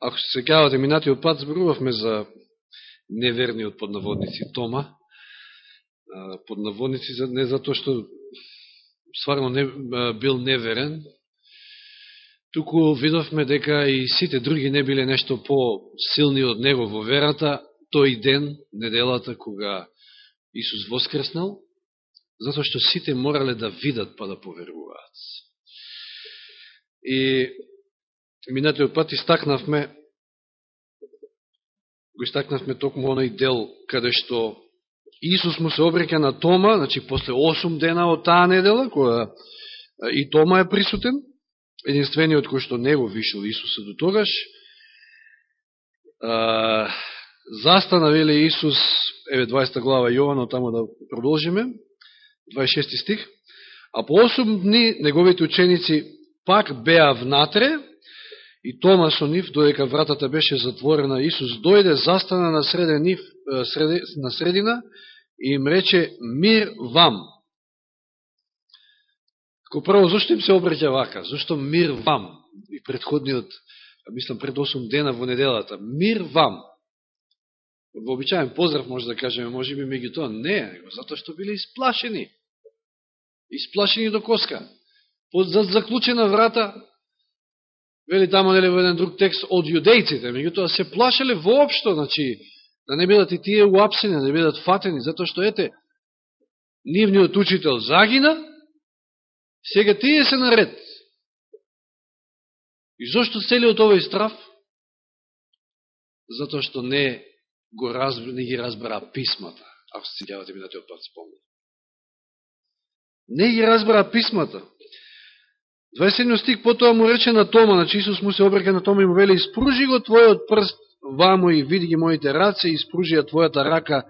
Ако се секавате минатиот пат, зборувавме за неверниот поднаводници Тома. поднаводници не не затоа што сварно не, бил неверен, туку видовме дека и сите други не биле нешто по-силни од него во верата, тој ден, неделата, кога Исус воскреснал, затоа што сите морале да видат па да поверуваат. И минатиот пат истакнавме го истакнавме токму оној дел каде што Исус му се обрека на Тома, значи после 8 дена од таа недела, која и Тома е присутен, единствениот кој што не го вишел Исуса до тогаш. Застана, вели Исус, еве 20 глава Јовано, тамо да продолжиме, 26 стих, а по 8 дни неговите ученици пак беа внатре, и Тома со нив, додека вратата беше затворена, Исус дојде, застана на среде нив, среде, на средина и им рече мир вам. Ко прво, зашто им се обреќа вака? Зашто мир вам? И предходниот, мислам, пред 8 дена во неделата. Мир вам. Вообичаен поздрав може да кажеме, може би меѓу тоа. Не, затоа што биле исплашени. Исплашени до коска. Под заклучена врата, вели тамо нели во еден друг текст од јудејците, меѓутоа се плашеле воопшто, значи, да не бидат и тие уапсени, да не бидат фатени, затоа што ете, нивниот учител загина, сега тие се наред. И зошто целиот овој страф? Затоа што не го разбра, не ги разбра писмата, ако се сеќавате минатиот пат спомнам. Не ги разбра писмата. 27 стик потоа му рече на Тома, значи Исус му се обрека на Тома и му вели, испружи го твојот прст вамо и види ги моите раце, испружи ја твојата рака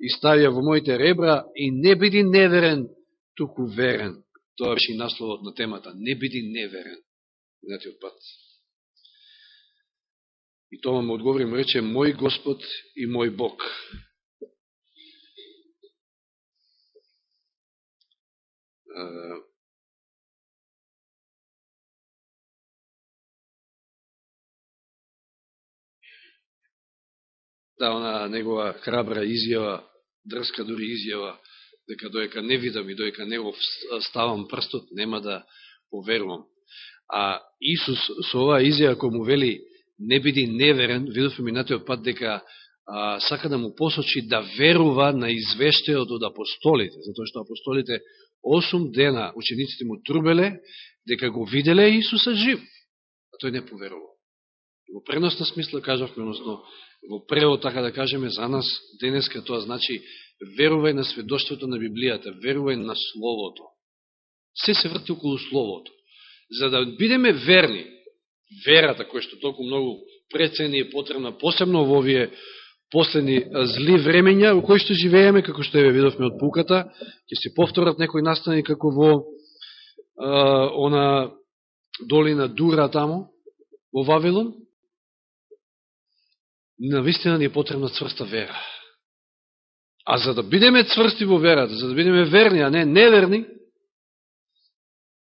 и ставија во моите ребра и не биди неверен, туку верен. Тоа беше и насловот на темата. Не биди неверен. Минатиот пат. И Тома му одговори му рече, мој Господ и мој Бог. Да, она негова храбра изјава, дрска дури изјава, дека доека не видам и доека не го ставам прстот, нема да поверувам. А Исус со оваа изјава кој му вели не биди неверен, видовме минатиот пат дека а, сака да му посочи да верува на извештеот од апостолите, затоа што апостолите 8 дена учениците му трубеле дека го виделе Исуса жив, а тој не поверувал. Во преносна смисла кажавме, односно во превод, така да кажеме, за нас денеска тоа значи верувај на сведоштвото на Библијата, верувај на Словото. Се се врти околу Словото. За да бидеме верни, верата која што толку многу прецени е потребна, посебно во овие последни зли времења во кои што живееме, како што еве видовме од пуката, ќе се повторат некои настани како во е, она долина Дура тамо, во Вавилон, на вистина ни е потребна цврста вера. А за да бидеме цврсти во верата, за да бидеме верни, а не неверни,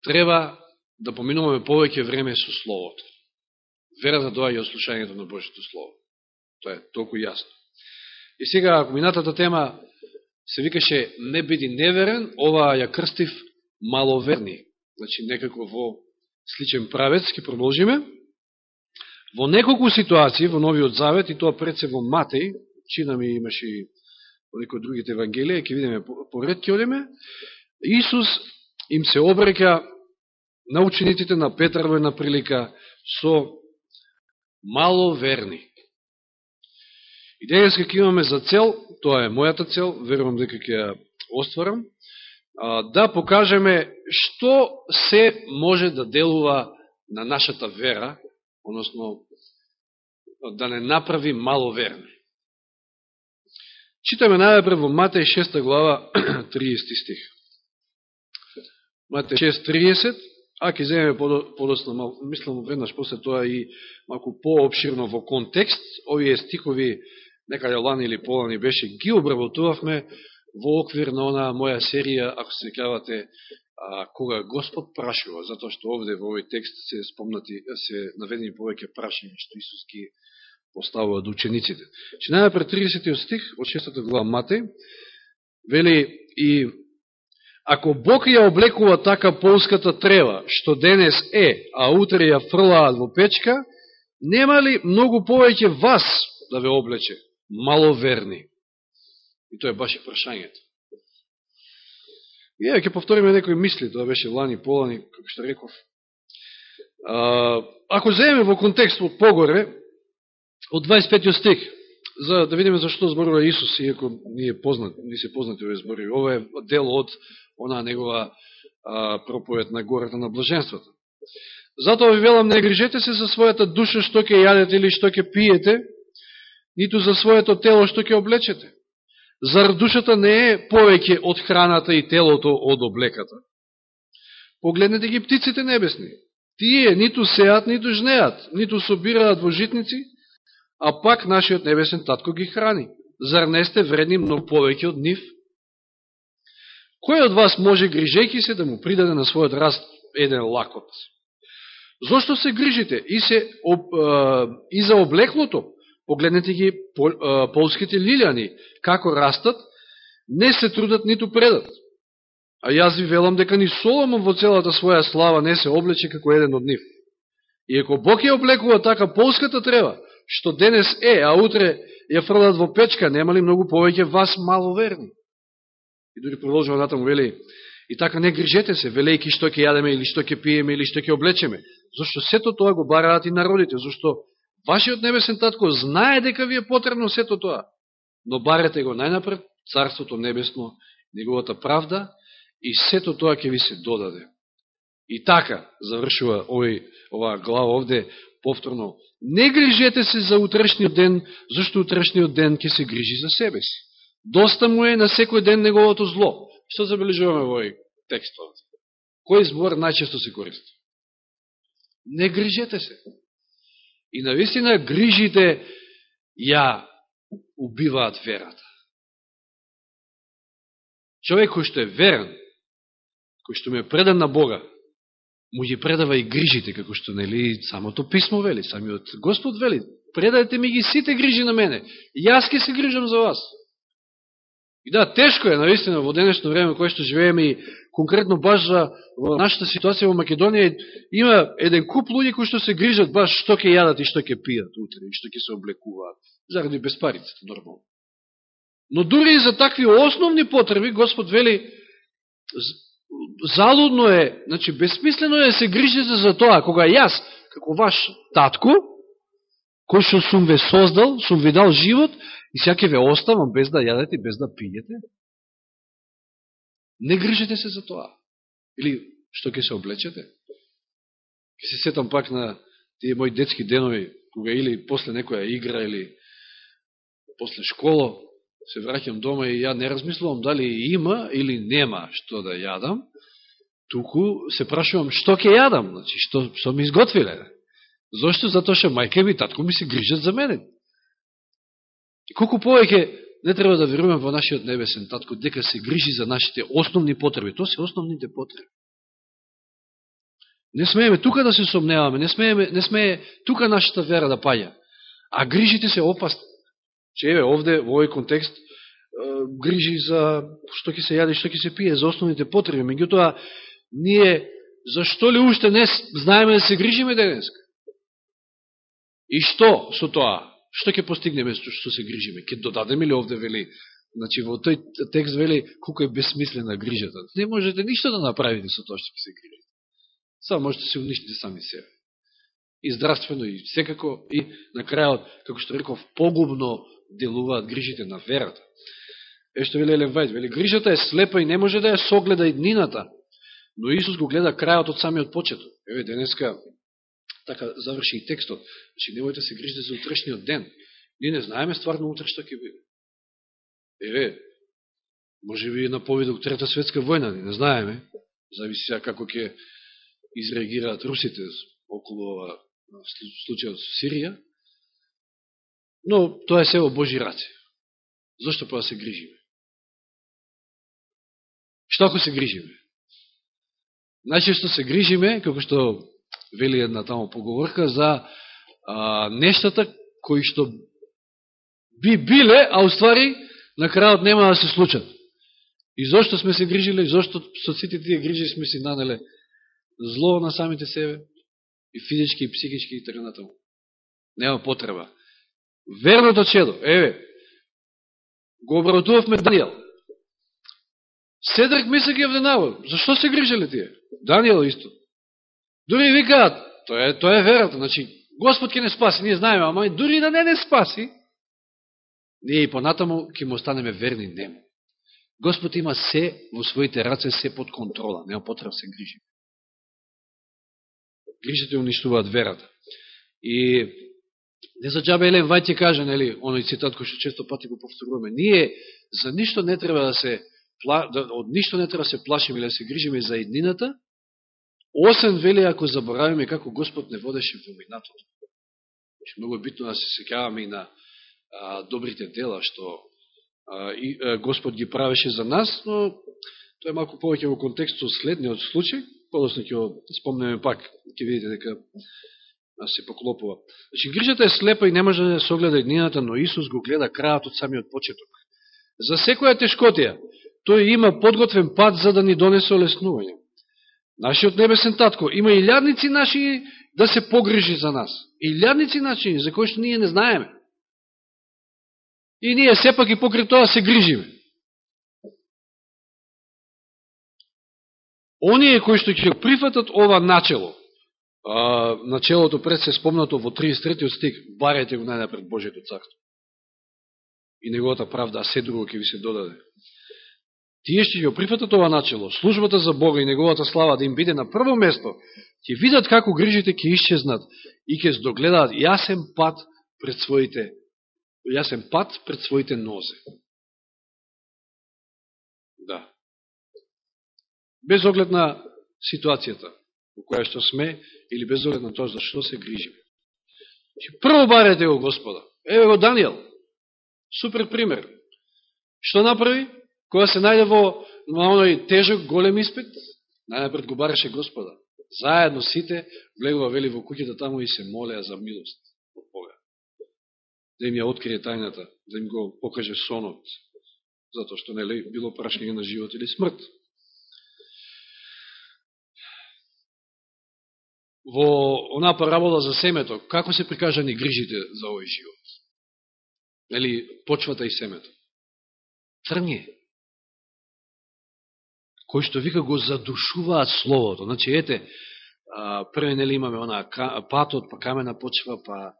треба да поминуваме повеќе време со Словото. Верата доаѓа од слушањето на Божето Слово. Тоа е толку јасно. И сега, ако минатата тема се викаше не биди неверен, ова ја крстив маловерни. Значи, некако во сличен правец, ќе продолжиме. Во неколку ситуации во Новиот Завет, и тоа пред се во Матеј, чина ми имаше и во некои другите евангелија, ќе видиме поред ќе одиме, Исус им се обрека на учениците на Петар на прилика со мало верни. И денес ќе имаме за цел, тоа е мојата цел, верувам дека ќе ја остварам, да покажеме што се може да делува на нашата вера, односно да не направи маловерни. Читаме најапред во Матеј 6 глава 30 стих. Матеј 6.30, а ке земеме подосна, мислам веднаш после тоа и малку пообширно во контекст, овие стикови некаде лани или полани беше, ги обработувавме во оквир на она моја серија, ако се кавате, а, кога Господ прашува, затоа што овде во овој текст се спомнати, се наведени повеќе прашања што Исус ги поставува до учениците. Че најапред 30 стих од 6 глава Матеј, вели и ако Бог ја облекува така полската трева, што денес е, а утре ја фрлаат во печка, нема ли многу повеќе вас да ве облече, маловерни? И тоа е баш прашањето. И ја ќе повториме некои мисли, тоа беше лани, полани, како што реков. Ако земеме во контекст од погоре, од 25 стих, за да видиме зашто зборува Исус, иако е познат, не се познати овие збори. Ова е дел од она негова а, проповед на гората на блаженството. Затоа ви велам, не грижете се за својата душа што ќе јадете или што ќе пиете, ниту за своето тело што ќе облечете. Зар душата не е повеќе од храната и телото од облеката? Погледнете ги птиците небесни. Тие ниту сеат, ниту жнеат, ниту собираат во житници, а пак нашиот небесен татко ги храни. Зар не сте вредни многу повеќе од нив? Кој од вас може, грижејки се, да му придаде на својот раст еден лакот? Зошто се грижите и, се, и за облеклото? Погледнете ги полските лилјани, како растат, не се трудат ниту предат. А јас ви велам дека ни Соломон во целата своја слава не се облече како еден од нив. И ако Бог ја облекува така полската трева, што денес е, а утре ја фрлат во печка, нема ли многу повеќе вас маловерни? И дори продолжува натаму, вели, и така не грижете се, велејки што ќе јадеме, или што ќе пиеме, или што ќе облечеме. Зошто сето тоа го бараат и народите, зашто вашиот небесен татко знае дека ви е потребно сето тоа. Но барете го најнапред, Царството Небесно, Неговата правда, и сето тоа ќе ви се додаде. И така, завршува овој, оваа глава овде, повторно, не грижете се за утрешниот ден, зашто утрешниот ден ќе се грижи за себе си. Доста му е на секој ден неговото зло. Што забележуваме во овој текст Кој збор најчесто се користи? Не грижете се. И навистина грижите ја убиваат верата. Човек кој што е верен, кој што ме е предан на Бога, му ги предава и грижите, како што нели самото писмо вели, самиот Господ вели, предадете ми ги сите грижи на мене, јас ке се грижам за вас. И да, тешко е, наистина, во денешно време кое што живееме и конкретно баш за во нашата ситуација во Македонија, има еден куп луѓе кои што се грижат баш што ќе јадат и што ќе пијат утре, и што ќе се облекуваат, заради безпарицата, нормално. Но дури и за такви основни потреби, Господ вели, залудно е, значи, бесмислено е да се грижите за тоа, кога јас, како ваш татко, кој што сум ве создал, сум ви дал живот, и сега ќе ве оставам без да јадете, без да пиете. Не грижете се за тоа. Или што ќе се облечете? Ке се сетам пак на тие мои детски денови, кога или после некоја игра, или после школа, се враќам дома и ја не размислувам дали има или нема што да јадам, туку се прашувам што ќе јадам, значи, што, што ми изготвиле. Зошто? Затоа што мајка ми и татко ми се грижат за мене. И колку повеќе не треба да веруваме во нашиот небесен татко, дека се грижи за нашите основни потреби. Тоа се основните потреби. Не смееме тука да се сомневаме, не смееме, не смее тука нашата вера да паѓа. А грижите се опасни. Че еве овде во овој контекст грижи за што ќе се јаде, што ќе се пие, за основните потреби. Меѓутоа, ние зашто ли уште не знаеме да се грижиме денеска? И што со тоа? Што ќе постигнеме што, што се грижиме? Ке додадеме ли овде вели Значи, во тој текст вели колко е безсмислена грижата. Не можете ништо да направите со тоа што ќе се грижите. Само можете да се уништите сами себе. И здравствено, и секако, и на крајот, како што реков, погубно делуваат грижите на верата. Е што вели Елен Вајд, вели, грижата е слепа и не може да ја согледа и днината, но Исус го гледа крајот од самиот почеток. Еве, денеска, така заврши и текстот, значи немојте да се грижите за утрешниот ден. Ние не знаеме стварно утре што ќе биде. Еве, може би на повидок Трета светска војна, не знаеме, зависи сега како ќе изреагираат русите околу ова случајот со Сирија, но тоа е се во Божи раце. Зошто па да се грижиме? Што ако се грижиме? најчесто се грижиме, како што вели една тамо поговорка, за а, нештата кои што би биле, а уствари на крајот нема да се случат. И зошто сме се грижиле, и зошто со сите тие грижи сме си нанеле зло на самите себе, и физички, и психички, и така. Нема потреба. Верното чедо, еве, го обработувавме Данијел. Седрак миса ги вденава. Зашто се грижеле тие? Данијел исто. Дури викаат, тоа е, тоа е верата. Значи, Господ ќе не спаси, ние знаеме, ама дури да не не спаси, ние и понатаму ќе му останеме верни нему. Господ има се во своите раце, се под контрола, нема потреба да се грижи. Грижите уништуваат верата. И не за джабе Елен Вајт каже, нели, оној цитат кој што често пати го повторуваме, ние за ништо не треба да се да, од ништо не треба да се плашиме или да се грижиме за еднината, осен вели ако заборавиме како Господ не водеше во минатото. Значи, многу е битно да се секаваме и на а, добрите дела што а, и, а, Господ ги правеше за нас, но тоа е малку повеќе во контекстот следниот случај, подосно ќе го спомнеме пак, ќе видите дека се поклопува. Значи, грижата е слепа и не може да се огледа еднината, но Исус го гледа крајот од самиот почеток. За секоја тешкотија, тој има подготвен пат за да ни донесе олеснување. Нашиот небесен татко има и лјадници наши да се погрижи за нас. И лјадници наши за кои што ние не знаеме. И ние сепак и покрит тоа се грижиме. Оние кои што ќе прифатат ова начело, а, начелото пред се спомнато во 33 стих, барете го најнапред Божието царство. И неговата правда, а се друго ќе ви се додаде. Тие што ќе прифатат ова начело, службата за Бога и неговата слава да им биде на прво место, ќе видат како грижите ќе исчезнат и ќе здогледаат јасен пат пред своите јасен пат пред своите нозе. Да. Без оглед на ситуацијата во која што сме или без оглед на тоа за што се грижиме. Прво барете го Господа. Еве го Данијел. Супер пример. Што направи? Кога се најде во на оној тежок, голем испит, најнапред го бараше Господа. Заедно сите влегува вели во куќата таму и се молеа за милост од Бога. Да им ја открие тајната, да им го покаже сонот, затоа што нели било прашање на живот или смрт. Во она парабола за семето, како се прикажани грижите за овој живот? Нели, почвата и семето. Трнје кои што вика го задушуваат Словото. Значи, ете, прве нели имаме она патот, па камена почва, па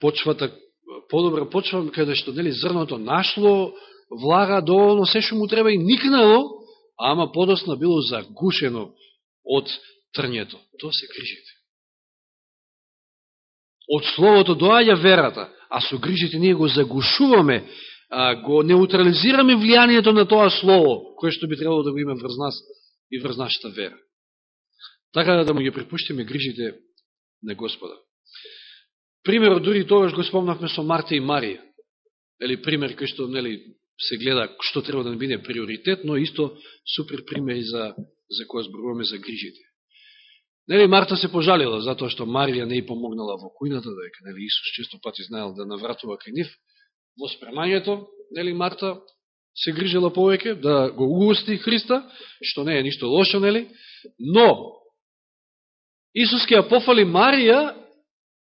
почвата, подобра почва, каде што нели зрното нашло, влага доволно се што му треба и никнало, ама подосна било загушено од трњето. Тоа се грижите. Од Словото доаѓа верата, а со грижите ние го загушуваме го неутрализираме влијанието на тоа слово, кое што би требало да го има врз нас и врз нашата вера. Така да му ги припуштиме грижите на Господа. Примерот дури тогаш го спомнавме со Марта и Марија. Или пример кој што нели, се гледа што треба да биде приоритет, но исто супер примери за, за која зборуваме за грижите. Нели Марта се пожалила затоа што Марија не и помогнала во кујната, дека нели Исус често пати знаел да навратува кај нив, во спремањето, нели Марта се грижела повеќе да го угости Христа, што не е ништо лошо, нели? Но Исус ќе ја пофали Марија,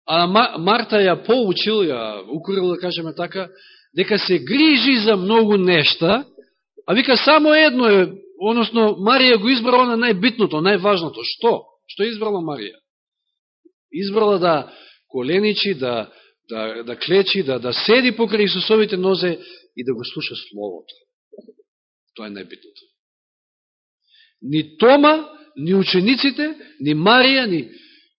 а Марта ја поучил, ја укорил да кажеме така, дека се грижи за многу нешта, а вика само едно е, односно Марија го избрала на најбитното, најважното. Што? Што избрала Марија? Избрала да коленичи, да да, да клечи, да, да седи покрај Исусовите нозе и да го слуша Словото. Тоа е најбитното. Ни Тома, ни учениците, ни Марија, ни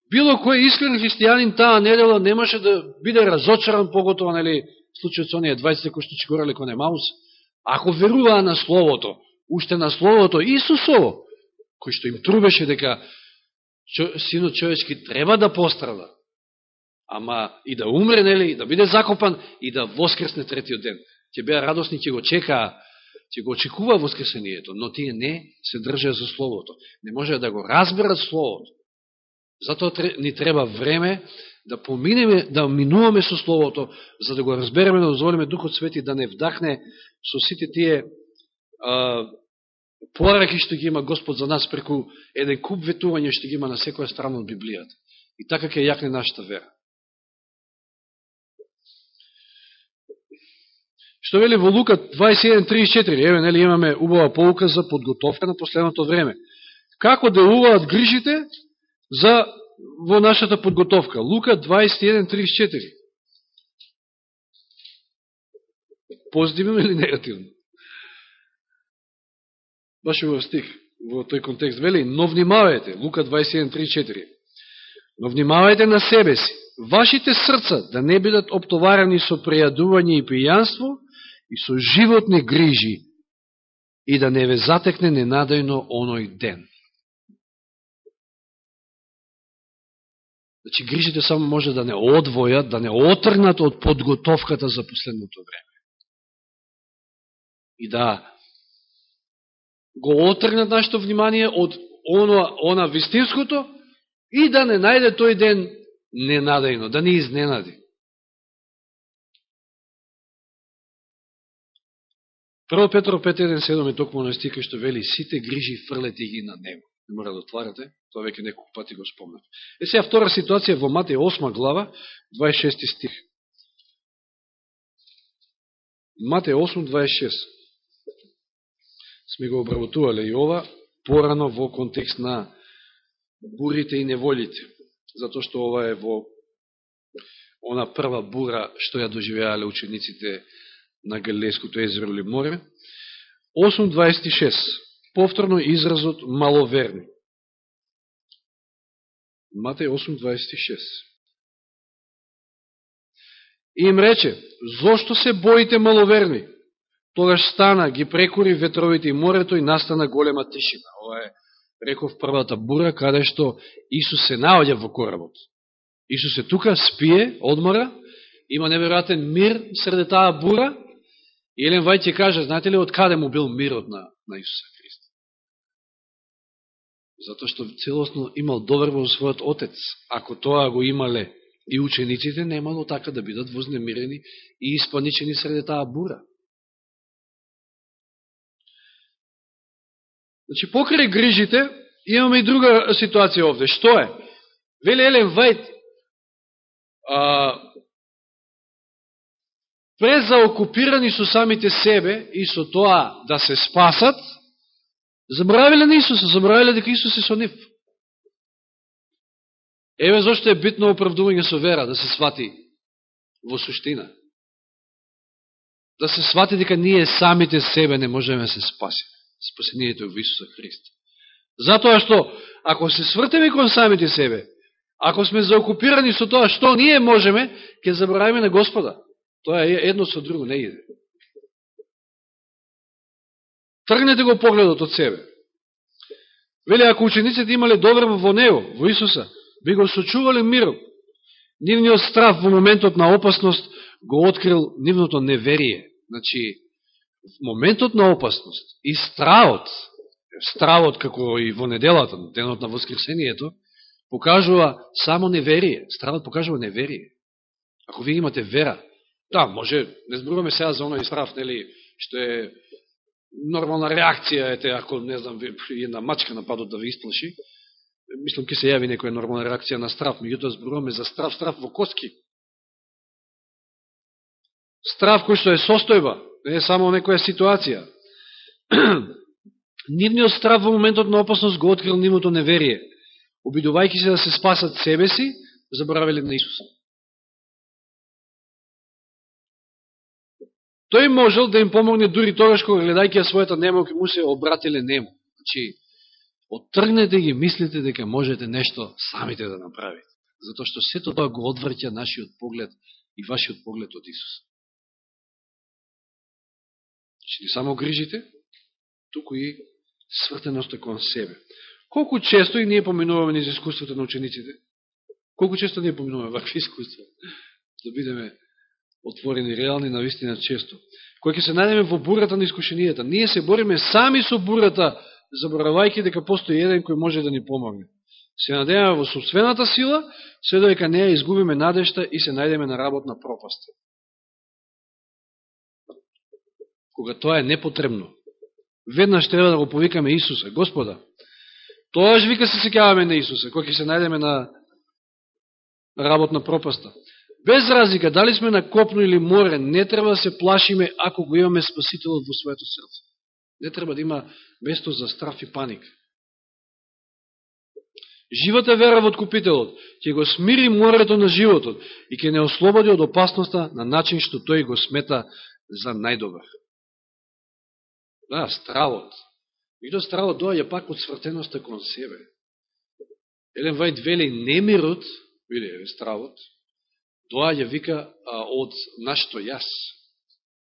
било кој искрен христијанин таа недела немаше да биде разочаран, поготово, нели, случајот со оние 20 кои што чекорали кон Емаус, ако веруваа на Словото, уште на Словото Исусово, кој што им трубеше дека синот човечки треба да пострада, ама и да умре, нели, и да биде закопан и да воскресне третиот ден. Ќе беа радосни, ќе го чекаа ќе го очекува воскресението, но тие не се држаа за Словото. Не може да го разберат Словото. Затоа ни треба време да поминеме, да минуваме со Словото, за да го разбереме, да дозволиме Духот Свети да не вдахне со сите тие а, пораки што ги има Господ за нас преку еден куп ветување што ги има на секоја страна од Библијата. И така ќе јакне нашата вера. Што вели во Лука 21.34, еве, нели имаме убава полука за подготовка на последното време. Како да делуваат грижите за во нашата подготовка? Лука 21.34. Позитивно или негативно? Баш во стих, во тој контекст, вели, но внимавајте, Лука 21.34, но внимавајте на себе си, вашите срца да не бидат оптоварани со прејадување и пијанство, и со животни грижи и да не ве затекне ненадејно оној ден. Значи, грижите само може да не одвојат, да не отрнат од подготовката за последното време. И да го отрнат нашето внимание од оно, она вистинското и да не најде тој ден ненадејно, да не изненади. Прво Петро 5.1.7 е токму на стика што вели сите грижи фрлете ги на него. Не мора да отварате, тоа веќе неколку пати го спомнав. Е сега втора ситуација во Матеј 8 глава, 26 стих. Матеј 8.26. Сме го обработувале и ова порано во контекст на бурите и неволите. Зато што ова е во она прва бура што ја доживеале учениците на Галилејското езеро или море. 8.26. Повторно изразот маловерни. Матеј 8.26. И им рече, зошто се боите маловерни? Тогаш стана, ги прекури ветровите и морето и настана голема тишина. Ова е, реков, првата бура, каде што Исус се наоѓа во коработ. Исус е тука, спие, одмора, има неверојатен мир среде таа бура, И Елен Вајт ќе каже, знаете ли од каде му бил мирот на, на Исуса Христа? Затоа што целосно имал доверба во својот Отец. Ако тоа го имале и учениците, немало така да бидат вознемирени и испаничени среде таа бура. Значи, покрај грижите, имаме и друга ситуација овде. Што е? Вели Елен Вајт, а, презаокупирани со самите себе и со тоа да се спасат, забравиле на Исуса, забравиле дека Исус е со нив. Еве зашто е битно оправдување со вера, да се свати во суштина. Да се свати дека ние самите себе не можеме да се спасиме. Спасението во Исуса Христа. Затоа што, ако се свртеме кон самите себе, ако сме заокупирани со тоа што ние можеме, ќе забравиме на Господа. Тоа е едно со друго не иде. Тргнете го погледот од себе. Вели, ако учениците имале доверба во Него, во Исуса, би го сочувале мирот. Нивниот страв во моментот на опасност го открил нивното неверие. Значи, в моментот на опасност и стравот, стравот како и во неделата, денот на Воскресението, покажува само неверие. Стравот покажува неверие. Ако ви имате вера, Да, може, не зборуваме сега за оној страв, нели, што е нормална реакција, ете, ако, не знам, една мачка нападот да ви исплаши, мислам, ке се јави некоја нормална реакција на страв, меѓутоа зборуваме за страв, страв во коски. Страв кој што е состојба, не е само некоја ситуација. Нивниот страв во моментот на опасност го открил нивното неверие. Обидувајќи се да се спасат себе си, заборавили на Исуса. Тој можел да им помогне дури тогаш кога гледајќи ја својата немок му се обратиле нему. Значи, оттргнете ги, мислите дека можете нешто самите да направите. Затоа што сето тоа го одврќа нашиот поглед и вашиот поглед од Исус. Значи, не само грижите, туку и свртеността кон себе. Колку често и ние поминуваме низ искуството на учениците? Колку често ние поминуваме вакви искуства? Да бидеме отворени, реални, навистина често. кој ќе се најдеме во бурата на искушенијата. Ние се бориме сами со бурата, заборавајќи дека постои еден кој може да ни помогне. Се надеваме во собствената сила, се доека неја изгубиме надежта и се најдеме на работна пропаст. Кога тоа е непотребно, веднаш треба да го повикаме Исуса. Господа, тоаш вика се секјаваме на Исуса, кој ќе се најдеме на работна пропаста. Без разлика, дали сме на копно или море, не треба да се плашиме ако го имаме Спасителот во своето срце. Не треба да има место за страф и паник. Живата вера во Откупителот ќе го смири морето на животот и ќе не ослободи од опасноста на начин што тој го смета за најдобар. Да, стравот. до стравот доаѓа пак од свртеноста кон себе. Елен Вајд вели немирот, види, стравот, доаѓа, вика, од нашето јас.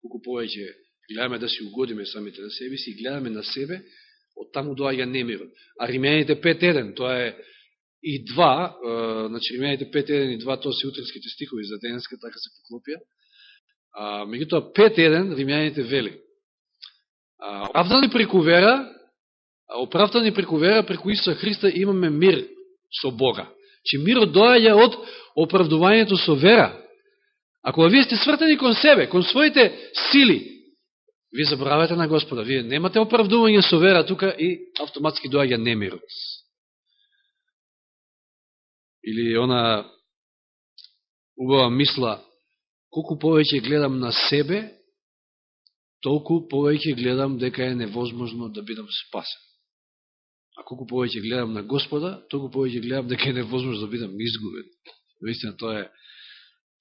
Колку повеќе гледаме да си угодиме самите на себе си, гледаме на себе, од таму доаѓа немирот. А Римјаните 5.1, тоа е и 2, значи Римјаните 5.1 и 2, тоа се утренските стихови за денеска, така се поклопија. А, меѓутоа 5.1 Римјаните вели. Оправдани преку вера, оправдани преку вера, преку Исуса Христа имаме мир со Бога. Че мирот доаѓа од оправдувањето со вера. Ако вие сте свртени кон себе, кон своите сили, вие заборавате на Господа. Вие немате оправдување со вера тука и автоматски доаѓа немирот. Или она убава мисла, колку повеќе гледам на себе, толку повеќе гледам дека е невозможно да бидам спасен. А колку повеќе гледам на Господа, толку повеќе гледам дека е невозможно да бидам изгубен. Наистина, тоа е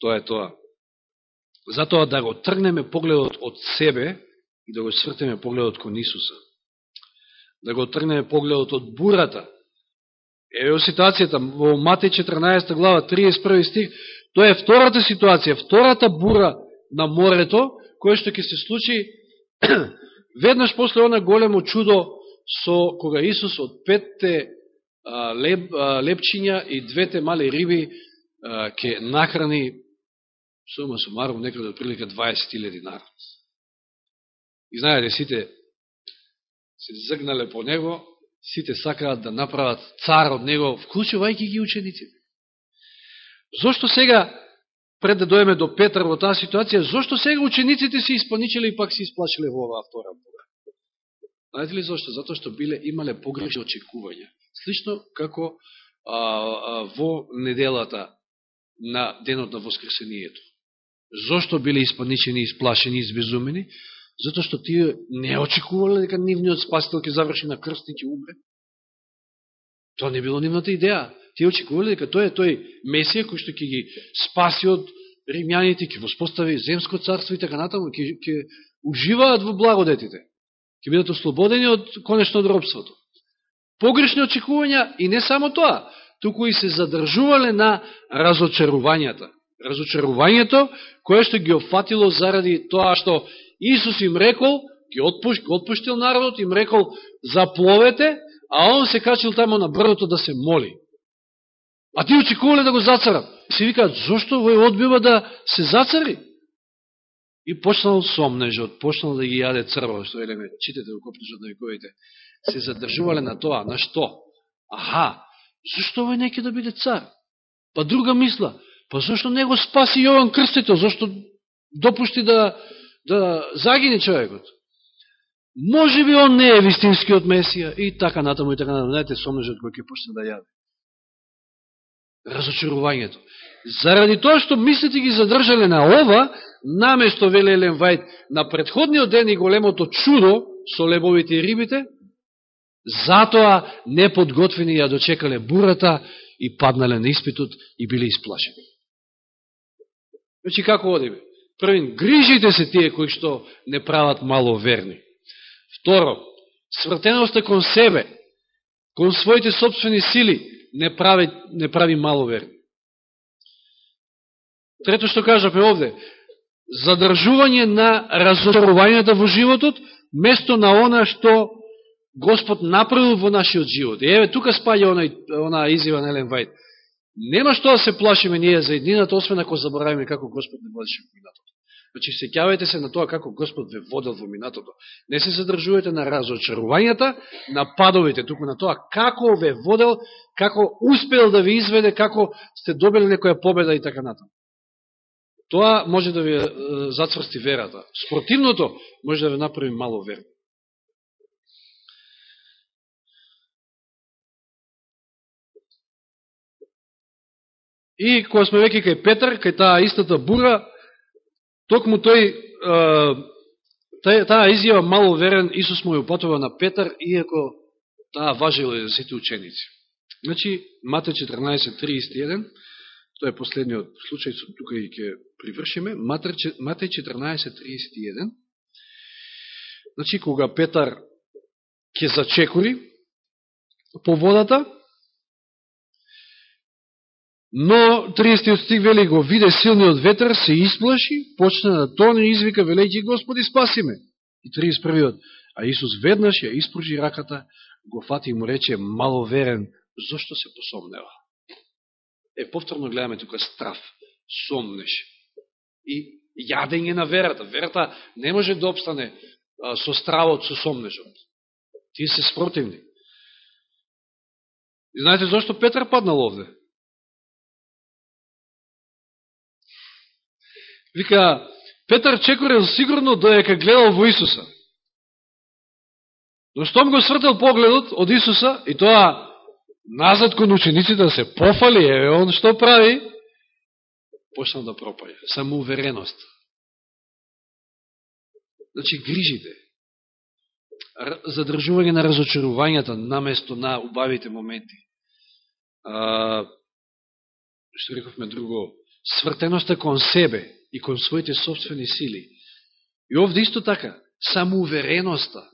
тоа. Е тоа. Затоа да го тргнеме погледот од себе и да го свртеме погледот кон Исуса. Да го тргнеме погледот од бурата. Ево ситуацијата во Матеј 14 глава 31 стих, тоа е втората ситуација, втората бура на морето, која што ќе се случи веднаш после она големо чудо со кога Исус од петте леп, лепчиња и двете мали риби ќе нахрани сума сумарум некаде од прилика 20.000 народ. И знаете, сите се згнале по него, сите сакаат да направат цар од него, вклучувајќи ги учениците. Зошто сега, пред да доеме до Петар во таа ситуација, зошто сега учениците се испаничили и пак се исплачиле во оваа втора бога? Знаете ли зашто? Затоа што биле имале погрешни очекувања. Слично како а, а, во неделата на денот на Воскресението. Зошто биле испаничени, исплашени, избезумени? Затоа што тие не очекувале дека нивниот спасител ќе заврши на крст и ќе умре. Тоа не било нивната идеја. Тие очекувале дека тој е тој Месија кој што ќе ги спаси од римјаните, ќе воспостави земско царство и така натаму, ќе, ќе уживаат во благодетите. Ќе бидат ослободени од конечно од робството. Погрешни очекувања и не само тоа, туку и се задржувале на разочарувањата. Разочарувањето кое што ги офатило заради тоа што Исус им рекол, ги отпуш, отпуштил народот, им рекол запловете, а он се качил тамо на брдото да се моли. А ти очекувале да го зацарат. Се викаат, зашто вој одбива да се зацари? И почнал сомнежот, почнал да ги јаде црво, што елеме, читете во копнежот на вековите. Се задржувале на тоа, на што? Аха, зашто овој неке да биде цар? Па друга мисла, па зашто не го спаси Јован Крстител? Зашто допушти да, да загине човекот? Може би он не е вистинскиот Месија и така натаму и така натаму. Знаете, сомнежот кој ќе почне да јаде. Разочарувањето. Заради тоа што мислите ги задржале на ова, наместо Велелен Вајд на предходниот ден и големото чудо со лебовите и рибите, Затоа неподготвени ја дочекале бурата и паднале на испитот и биле исплашени. Значи, како одиме? Првин, грижите се тие кои што не прават мало верни. Второ, свртеноста кон себе, кон своите собствени сили, не прави, не прави маловерни. Трето што кажаме овде, задржување на разочарувањата во животот, место на она што Господ направил во нашиот живот. И еве, тука спаѓа она, она изјава на Елен Вајд. Нема што да се плашиме ние за еднината, освен ако заборавиме како Господ не водеше во Значи, сеќавајте се на тоа како Господ ве водел во минатото. Не се задржувате на разочарувањата, на падовите, туку на тоа како ве водел, како успел да ви изведе, како сте добили некоја победа и така натаму. Тоа може да ви зацврсти верата. Спротивното може да ви направи мало верно. И кога сме веќе кај Петар, кај таа истата бура, токму тој, таа, таа изјава мало верен, Исус му ја упатува на Петар, иако таа важила за сите ученици. Значи, Мате 14.31, тоа е последниот случај, тука и ќе привршиме, Мате 14.31, значи, кога Петар ќе зачекури по водата, Но 30 стих вели го виде силниот ветер, се исплаши, почна да тоне и извика, велејќи Господи спаси ме. И 31 а Исус веднаш ја испружи раката, го фати и му рече, маловерен, зошто се посомнева? Е, повторно гледаме тука страв, сомнеш. И јадење на верата. Верата не може да обстане а, со стравот, со сомнежот. Тие се спротивни. И знаете зашто Петар паднал овде? Вика, Петар чекорел сигурно да доека гледал во Исуса. Но штом го свртел погледот од Исуса, и тоа назад кон учениците да се пофали, е, он што прави? Почнал да пропаја. Самоувереност. Значи, грижите. Задржување на разочарувањата наместо на убавите моменти. А, што рековме друго, свртеноста кон себе и кон своите собствени сили. И овде исто така, самоувереноста,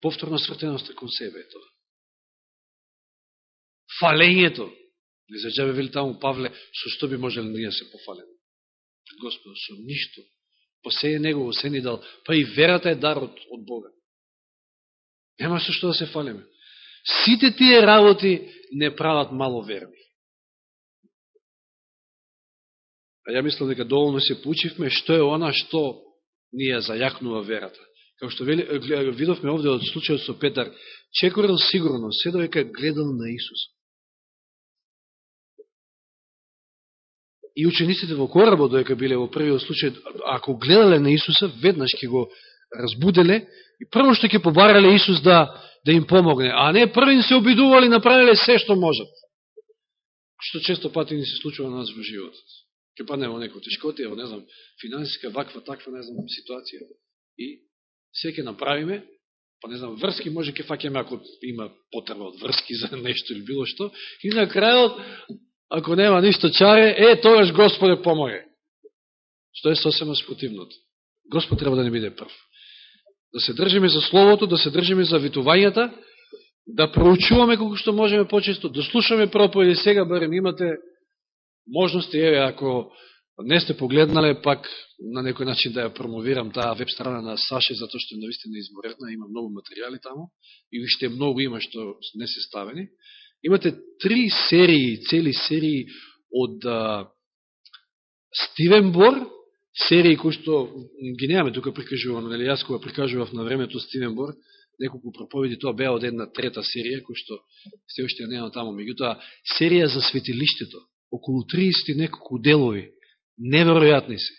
повторно свртеноста кон себе е тоа. Фалењето, не заđаве вели таму Павле, со што би можеле ние да се пофалеме? Господо, со ништо. По се е Негово се ни дал, па и верата е дар од, од Бога. Нема со што да се фалеме. Сите тие работи не прават мало верни. Ја мислам дека доволно се поучивме што е она што ни ја зајакнува верата. Како што видовме овде од случајот со Петар, чекорел сигурно, се довека гледал на Исус. И учениците во коработ, доека биле во првиот случај, ако гледале на Исуса, веднаш ќе го разбуделе и прво што ќе побарале Исус да, да им помогне, а не првин се обидували, направиле се што можат. Што често пати ни се случува на нас во животот ќе падне во некој тешкотија, во не знам, финансиска, ваква, таква, не знам, ситуација. И се ќе направиме, па не знам, врски може ќе факеме ако има потреба од врски за нешто или било што, и на крајот, ако нема ништо чаре, е, тогаш Господе помоге. Што е сосема спротивното. Господ треба да не биде прв. Да се држиме за Словото, да се држиме за витувањата, да проучуваме колко што можеме почесто, да слушаме проповеди, сега барем имате можности, еве, ако не сте погледнале, пак на некој начин да ја промовирам таа веб страна на Саше, затоа што наистина изморедна, има многу материјали таму, и уште многу има што не се ставени. Имате три серии, цели серии од а, Стивен Бор, серии кои што ги немаме тука прикажувано, нели јас кога прикажував на времето Стивен Бор, неколку проповеди, тоа беа од една трета серија, кој што се уште нема таму. Меѓутоа, серија за светилиштето, околу 30 неколку делови, неверојатни се.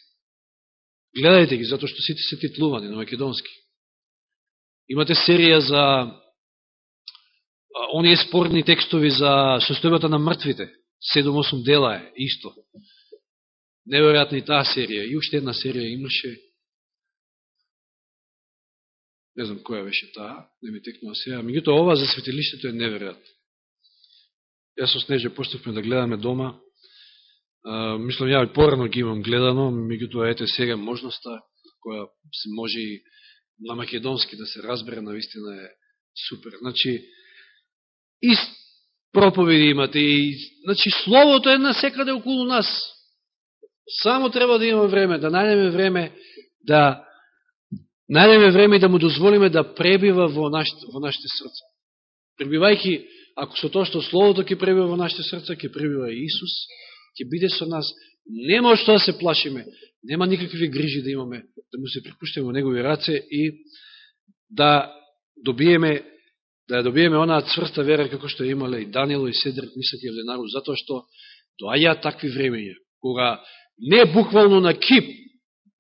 Гледајте ги, затоа што сите се титлувани на македонски. Имате серија за оние спорни текстови за состојбата на мртвите. 7-8 дела е, исто. Неверојатна и таа серија. И уште една серија имаше. Не знам која беше таа, не ми текнува сега. Меѓутоа, ова за светилиштето е неверојатно. Јас со Снеже почнавме да гледаме дома. А, мислам, ја порано ги имам гледано, меѓутоа ете сега можноста која се може и на македонски да се разбере, наистина е супер. Значи, и проповеди имате, и, значи, Словото е на секаде околу нас. Само треба да имаме време, да најдеме време, да најдеме време и да му дозволиме да пребива во, наш, во нашите срца. Пребивајќи ако со тоа што Словото ќе пребива во нашите срца, ќе пребива и Исус, ќе биде со нас, нема што да се плашиме, Нема никакви грижи да имаме, да му се припуштиме во негови раце и да добиеме да ја добиеме онаа цврста вера како што имале и Данило и Седрик Мисак и Евленару, затоа што доаѓаат такви времења, кога не буквално на кип,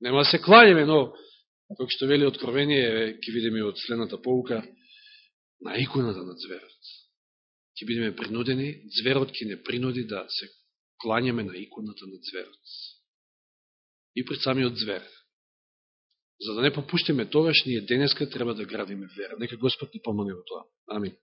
нема да се клањеме, но како што вели откровение, ќе видиме од следната полука, на иконата на зверот. Ќе бидеме принудени, зверот ќе не принуди да се клањаме на иконата на зверот. И пред самиот звер. За да не попуштиме тогаш, ние денеска треба да градиме вера. Нека Господ ни помоне во тоа. Амин.